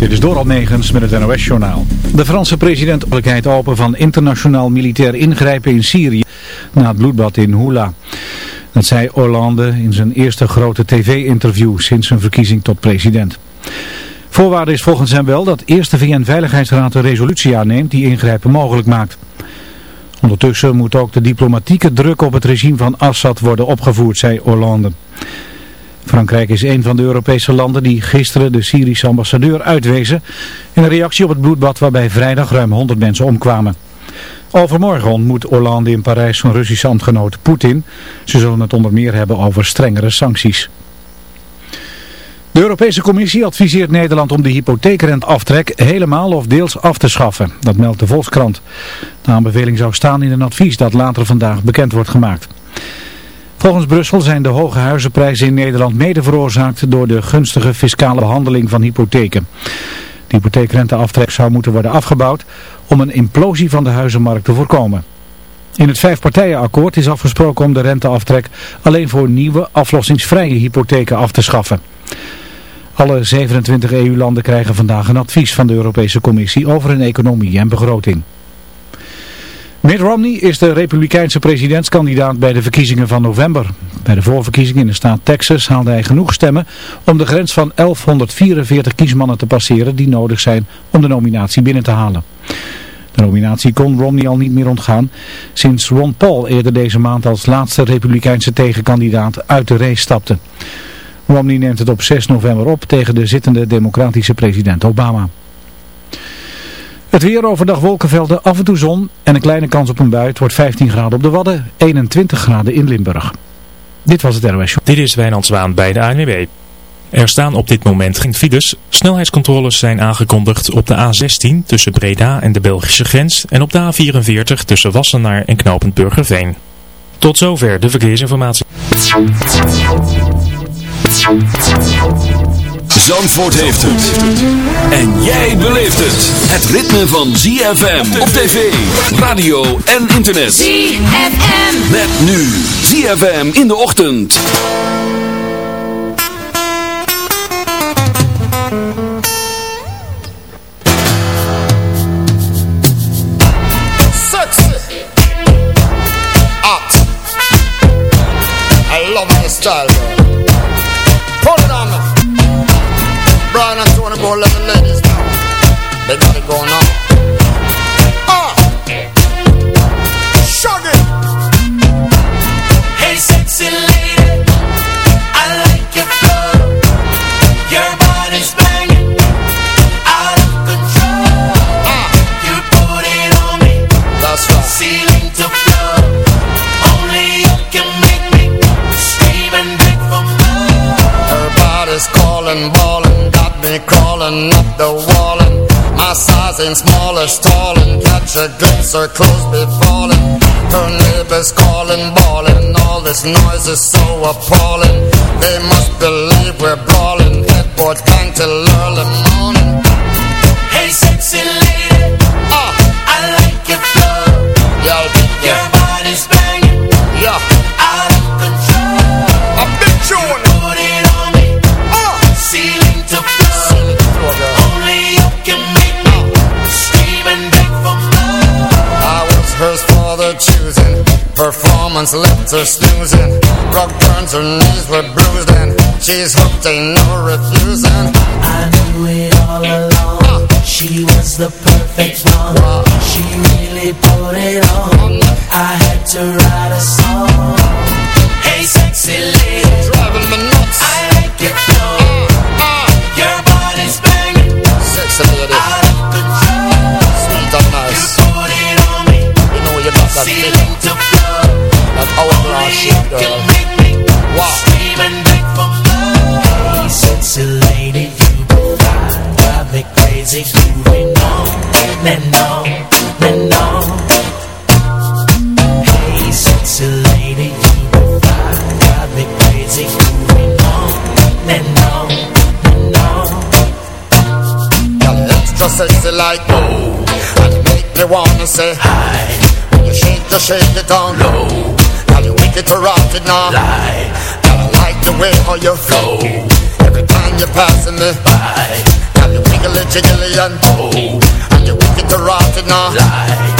Dit is Doral Negens met het NOS-journaal. De Franse president mogelijkheid open van internationaal militair ingrijpen in Syrië na het bloedbad in Hula. Dat zei Hollande in zijn eerste grote tv-interview sinds zijn verkiezing tot president. Voorwaarde is volgens hem wel dat eerst de VN-veiligheidsraad een resolutie aanneemt die ingrijpen mogelijk maakt. Ondertussen moet ook de diplomatieke druk op het regime van Assad worden opgevoerd, zei Hollande. Frankrijk is een van de Europese landen die gisteren de Syrische ambassadeur uitwezen in reactie op het bloedbad waarbij vrijdag ruim 100 mensen omkwamen. Overmorgen ontmoet Hollande in Parijs zijn Russische ambtgenoot Poetin. Ze zullen het onder meer hebben over strengere sancties. De Europese Commissie adviseert Nederland om de hypotheekrenteaftrek helemaal of deels af te schaffen. Dat meldt de Volkskrant. De aanbeveling zou staan in een advies dat later vandaag bekend wordt gemaakt. Volgens Brussel zijn de hoge huizenprijzen in Nederland mede veroorzaakt door de gunstige fiscale behandeling van hypotheken. De hypotheekrenteaftrek zou moeten worden afgebouwd om een implosie van de huizenmarkt te voorkomen. In het vijfpartijenakkoord is afgesproken om de renteaftrek alleen voor nieuwe aflossingsvrije hypotheken af te schaffen. Alle 27 EU-landen krijgen vandaag een advies van de Europese Commissie over hun economie en begroting. Mitt Romney is de republikeinse presidentskandidaat bij de verkiezingen van november. Bij de voorverkiezingen in de staat Texas haalde hij genoeg stemmen om de grens van 1144 kiesmannen te passeren die nodig zijn om de nominatie binnen te halen. De nominatie kon Romney al niet meer ontgaan sinds Ron Paul eerder deze maand als laatste republikeinse tegenkandidaat uit de race stapte. Romney neemt het op 6 november op tegen de zittende democratische president Obama. Het weer overdag wolkenvelden, af en toe zon en een kleine kans op een bui. Het wordt 15 graden op de Wadden, 21 graden in Limburg. Dit was het ROS Dit is Wijnand Zwaan bij de ANWB. Er staan op dit moment geen files. Snelheidscontroles zijn aangekondigd op de A16 tussen Breda en de Belgische grens en op de A44 tussen Wassenaar en Knopend Burgerveen. Tot zover de verkeersinformatie. Zandvoort heeft het. En jij beleeft het. Het ritme van ZFM op tv, radio en internet. ZFM. Met nu ZFM in de ochtend. Sexy. Hot. I love my style, and Tony go let the ladies know. They got it going on. Ah. Shug it. Hey sexy lady, I like your flow. Your body's banging, out of control. Ah. You put it on me, That's right. ceiling to floor. Only you can make me scream and beg for more. Everybody's calling, ballin', got me crawling up the wall and my size ain't small or stalling. Catch a glimpse, her clothes be falling. Her neighbors calling, bawling. All this noise is so appalling. They must believe we're brawling. Headboard bang till early morning. Hey sexy lady, Ah, I like your flow. Your body's banging, yeah. Performance left her snoozing. Rug burns, her knees were bruised, and she's hooked, ain't no refusing. I knew it all along. She was the perfect one. She really put it on. I had to write a song. Hey, sexy lady, Driving me nuts. I like your flow. Ah, Your body's banging, sexy lady, out of control. sweet and nice. Put it on me, You know you got that big, ceiling to floor. That hourglass shit, girl. make me Wow. scream and beg for more. Hey, sexy lady, you drive me crazy, moving on and on and on. Hey, sexy lady, you drive me crazy, moving on and on and on. Girl, extra sexy like oh, and make me wanna say Hi, when you shake, you shake it down low. You wicked to rock it now. lie, I like the way how you flow. Every time you're passing me bye, Girl, you wiggle it Chicken oh, and you wicked to rot it now. Lie.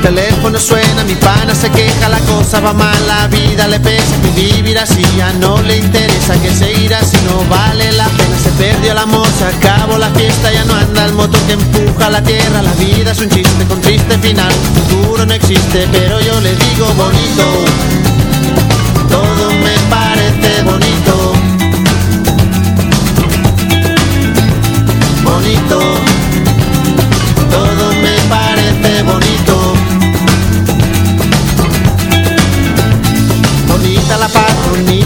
teléfono suena, mi pana se queja, la cosa va mal, la vida le pesa, mi vivir así ya no le interesa, que se irá si no vale la pena, se perdió el amor, se acabó la fiesta, ya no anda el motor que empuja la tierra, la vida es un chiste con triste final, futuro no existe, pero yo le digo bonito, todo me parece bonito, bonito,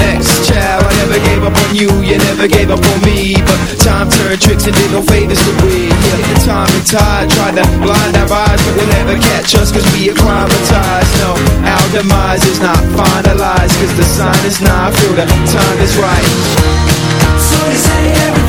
next child I never gave up on you, you never gave up on me. But time turned tricks and did no favors to we Yeah, time and tide tried to blind our eyes But they'll never catch us cause we acclimatized. No, our demise is not finalized Cause the sign is not, I feel the time is right. So you say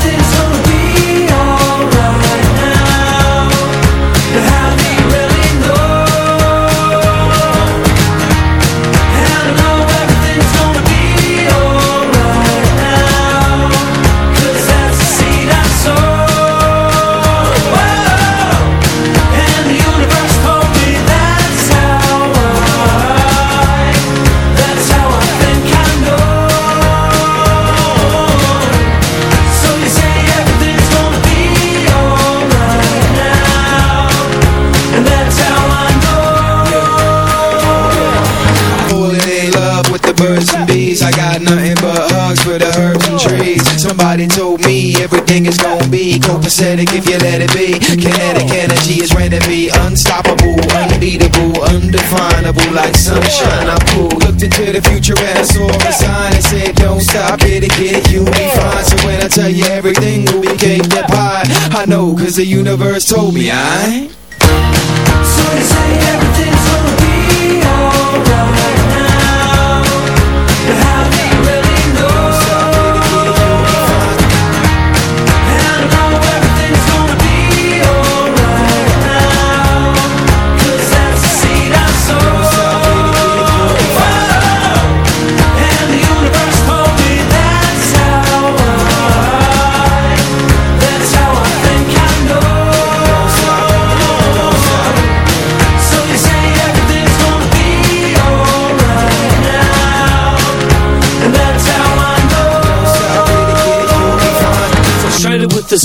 Copacetic if you let it be. Kinetic energy is ready to be Unstoppable, unbeatable, undefinable Like sunshine, I'm cool. Looked into the future and I saw a sign. That said don't stop, get it, get it, you'll be fine So when I tell you everything will be cake that pie I know cause the universe told me I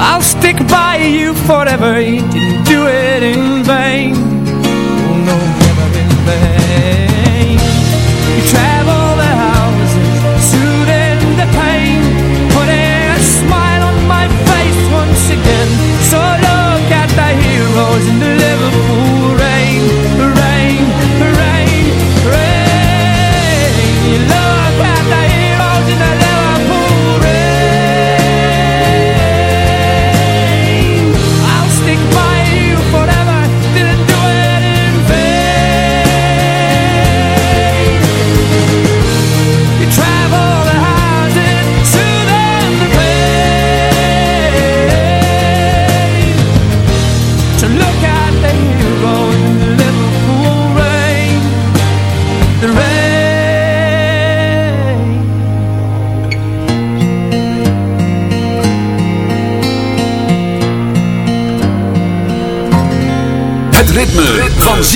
I'll stick by you forever, you didn't do it in vain. Oh no, never in vain. You travel the houses, soothing the pain, putting a smile on my face once again. So look at the heroes in the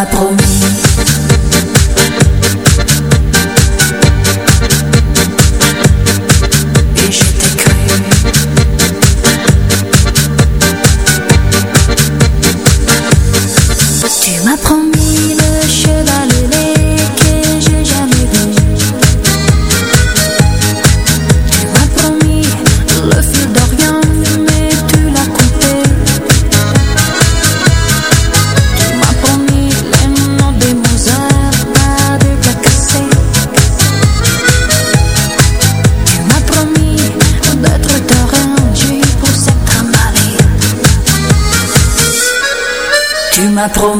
m'a promis. m'a trop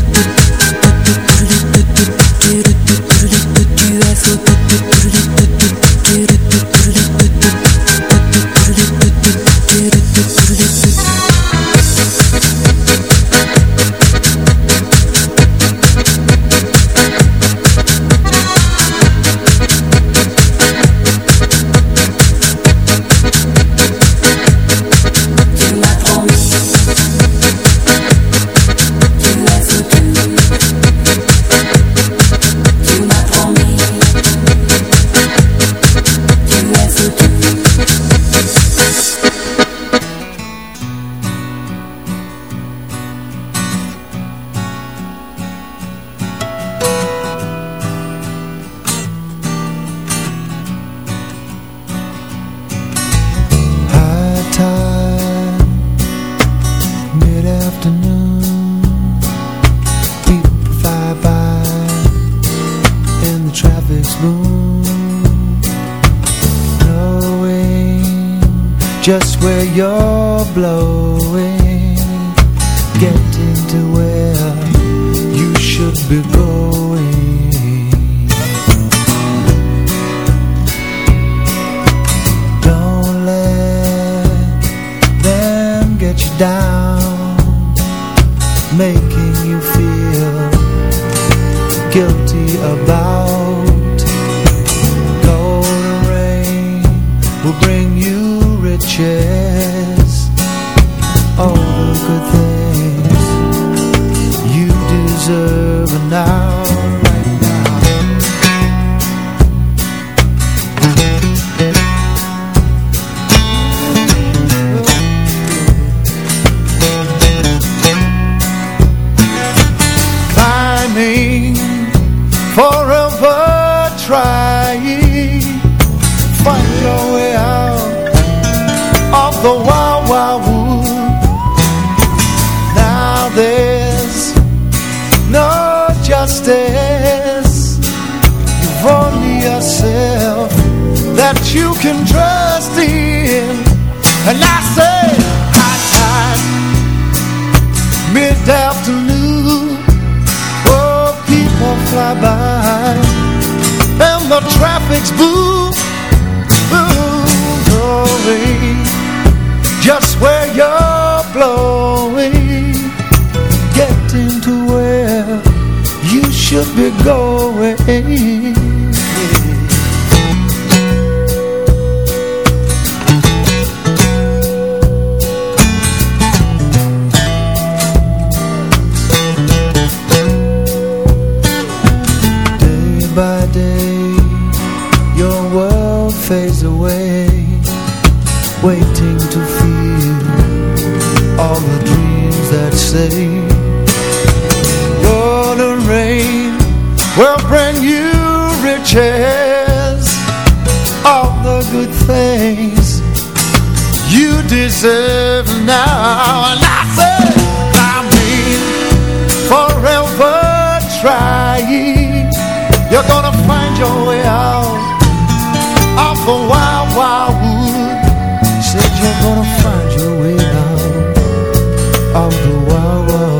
the wild, wild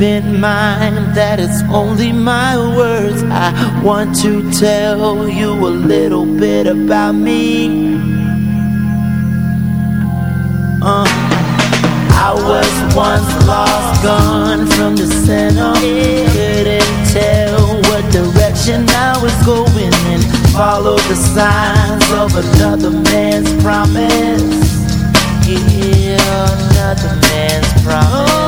In mind that it's only my words. I want to tell you a little bit about me. Uh, I was once lost, gone from the center. Couldn't tell what direction I was going And followed the signs of another man's promise. Another man's promise.